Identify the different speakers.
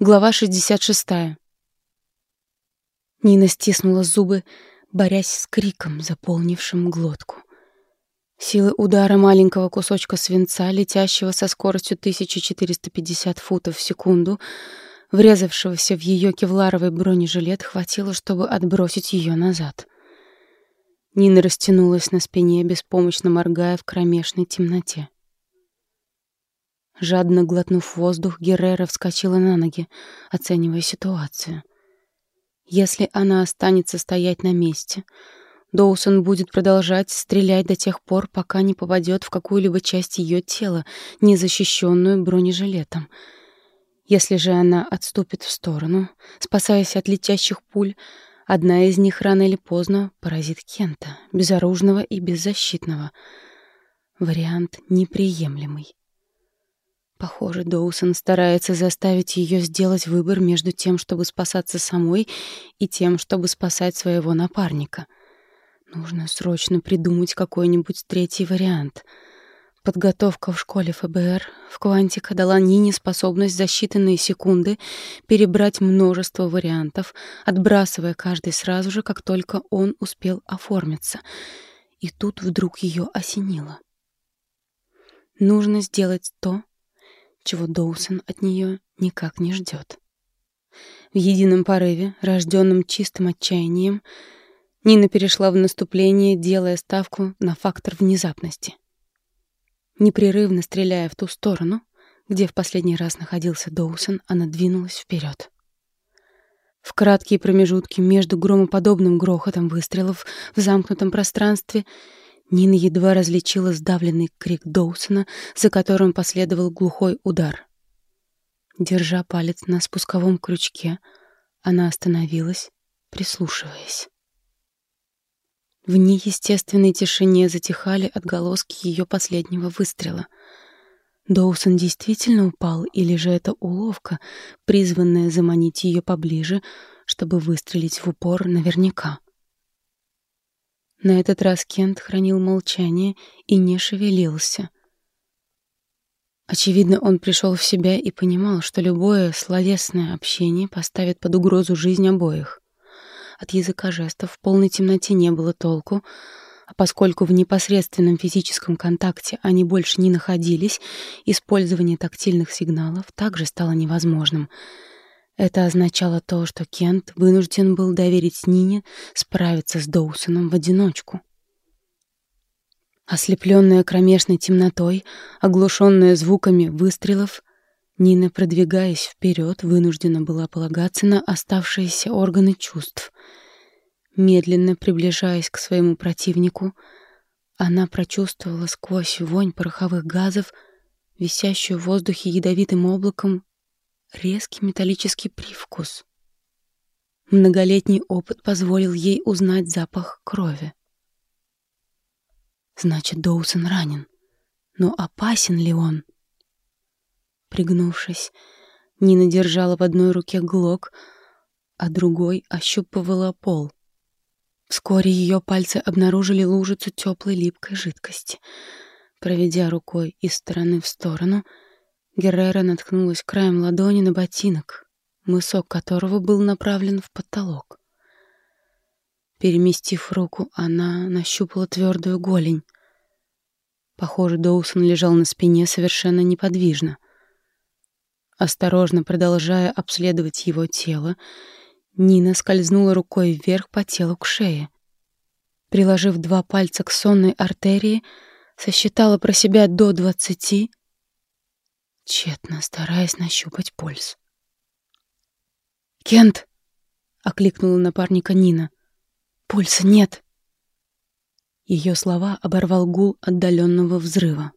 Speaker 1: Глава 66. Нина стиснула зубы, борясь с криком, заполнившим глотку. Силы удара маленького кусочка свинца, летящего со скоростью 1450 футов в секунду, врезавшегося в ее кевларовый бронежилет, хватило, чтобы отбросить ее назад. Нина растянулась на спине, беспомощно моргая в кромешной темноте. Жадно глотнув воздух, Геррера вскочила на ноги, оценивая ситуацию. Если она останется стоять на месте, Доусон будет продолжать стрелять до тех пор, пока не попадет в какую-либо часть ее тела, не защищенную бронежилетом. Если же она отступит в сторону, спасаясь от летящих пуль, одна из них рано или поздно поразит Кента, безоружного и беззащитного. Вариант неприемлемый. Похоже, Доусон старается заставить ее сделать выбор между тем, чтобы спасаться самой, и тем, чтобы спасать своего напарника. Нужно срочно придумать какой-нибудь третий вариант. Подготовка в школе ФБР в Квантика дала Нине способность за считанные секунды перебрать множество вариантов, отбрасывая каждый сразу же, как только он успел оформиться. И тут вдруг ее осенило. Нужно сделать то, чего Доусон от нее никак не ждет. В едином порыве, рожденном чистым отчаянием, Нина перешла в наступление, делая ставку на фактор внезапности. Непрерывно стреляя в ту сторону, где в последний раз находился Доусон, она двинулась вперед. В краткие промежутки между громоподобным грохотом выстрелов в замкнутом пространстве — Нина едва различила сдавленный крик Доусона, за которым последовал глухой удар. Держа палец на спусковом крючке, она остановилась, прислушиваясь. В неестественной тишине затихали отголоски ее последнего выстрела. Доусон действительно упал, или же это уловка, призванная заманить ее поближе, чтобы выстрелить в упор наверняка? На этот раз Кент хранил молчание и не шевелился. Очевидно, он пришел в себя и понимал, что любое словесное общение поставит под угрозу жизнь обоих. От языка жестов в полной темноте не было толку, а поскольку в непосредственном физическом контакте они больше не находились, использование тактильных сигналов также стало невозможным — это означало то, что Кент вынужден был доверить Нине справиться с Доусоном в одиночку. Ослепленная кромешной темнотой, оглушенная звуками выстрелов, Нина, продвигаясь вперед, вынуждена была полагаться на оставшиеся органы чувств. Медленно приближаясь к своему противнику, она прочувствовала сквозь вонь пороховых газов, висящую в воздухе ядовитым облаком, резкий металлический привкус. Многолетний опыт позволил ей узнать запах крови. Значит, Доусон ранен. Но опасен ли он? Пригнувшись, Нина держала в одной руке глок, а другой ощупывала пол. Вскоре ее пальцы обнаружили лужицу теплой липкой жидкости. Проведя рукой из стороны в сторону — Геррера наткнулась краем ладони на ботинок, мысок которого был направлен в потолок. Переместив руку, она нащупала твердую голень. Похоже, Доусон лежал на спине совершенно неподвижно. Осторожно продолжая обследовать его тело, Нина скользнула рукой вверх по телу к шее. Приложив два пальца к сонной артерии, сосчитала про себя до двадцати тщетно стараясь нащупать пульс. «Кент!» — окликнула напарника Нина. «Пульса нет!» Ее слова оборвал гул отдаленного взрыва.